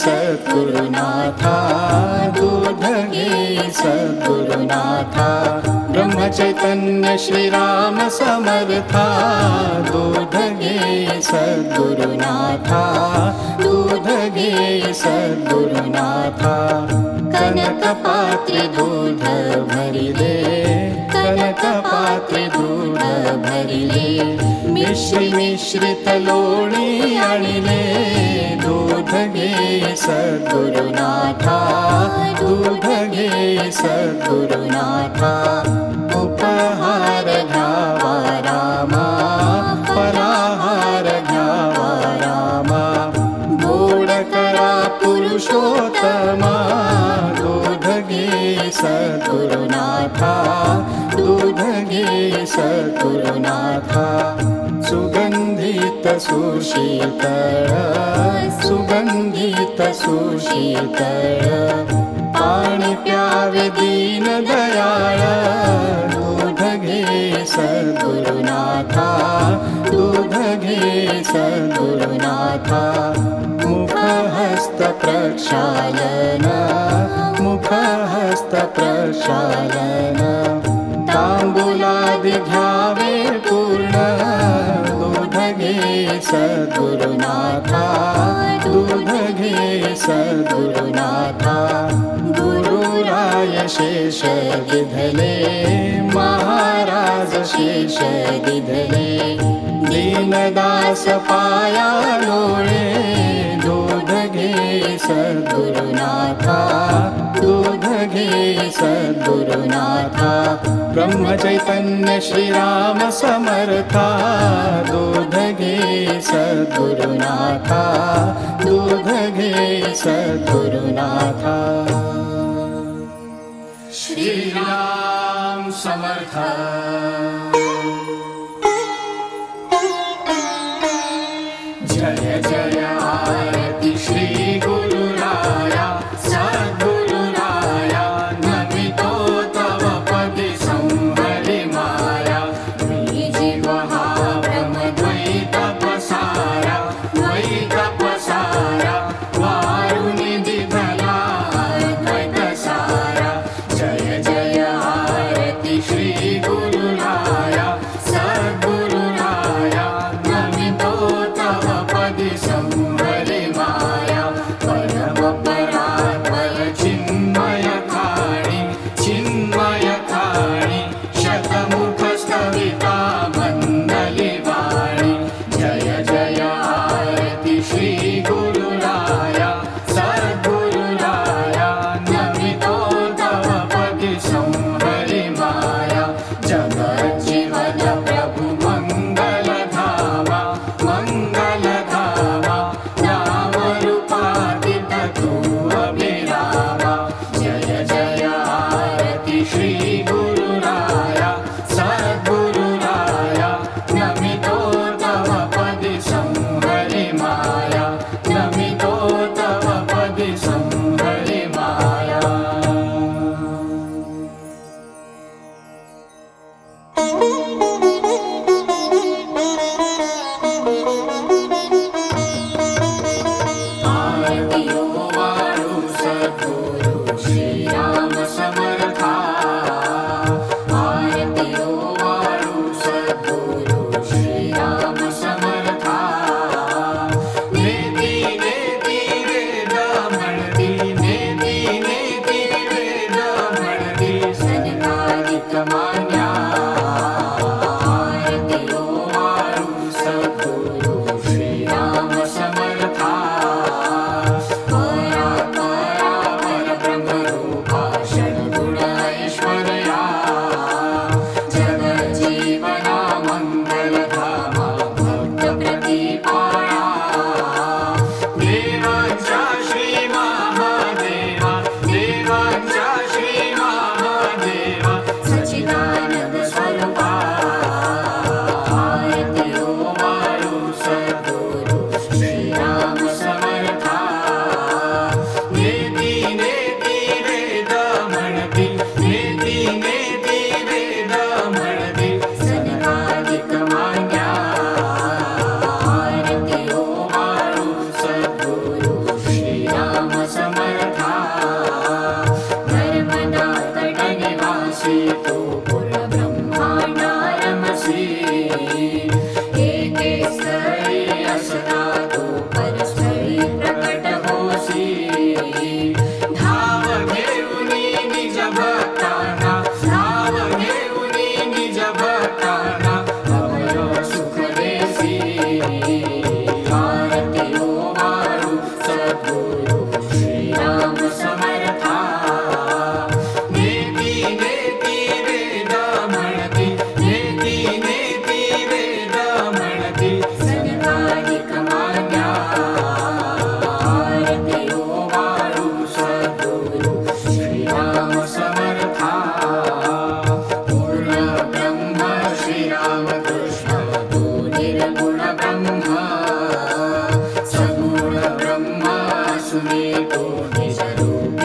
सद्गुरुनाथा दूध घे सद्गुरुनाथा ब्रह्मचैतन्य श्रीराम समर्था दूध घे सद्गुरुनाथा दूध घे सद्गुरुनाथा कनकपात्रे दूध भरिले कनकपात्रे दूध भरिले मिश्रि मिश्रित लोणी आणिले दूध सद्गुरुनाथा दूध घे सद्गुरुनाथा उपहार घ्यावा रामा फलाहार घ्यावा रामा गोड करा पुरुषोत्तमा दूध घे सद्गुरुनाथा दूध घे सद्गुरुनाथा सुगन्धित सुशीतळ सुगन्धित सुशीतळ। पाणि प्यावे दीन दयाळ दूध घे सद्गुरुनाथा दूध घे सद्गुरुनाथा मुखहस्त प्रक्षालन मुखहस्त सद्गुरुनाथा घे सद्गुरुनाथा गुरुराय शेष विधले महाराज शेष विधले दीनदास पाया लोळे सद्गुरुनाथा। दूध घे सद्गुरुनाथा। ब्रह्मचैतन्य श्रीराम समर्था। दूध घे सद्गुरुनाथा। दूध घे सद्गुरुनाथा। श्रीराम समर्थ। जय जय श्री श्रीगुरु शीतु पुरब्रह्म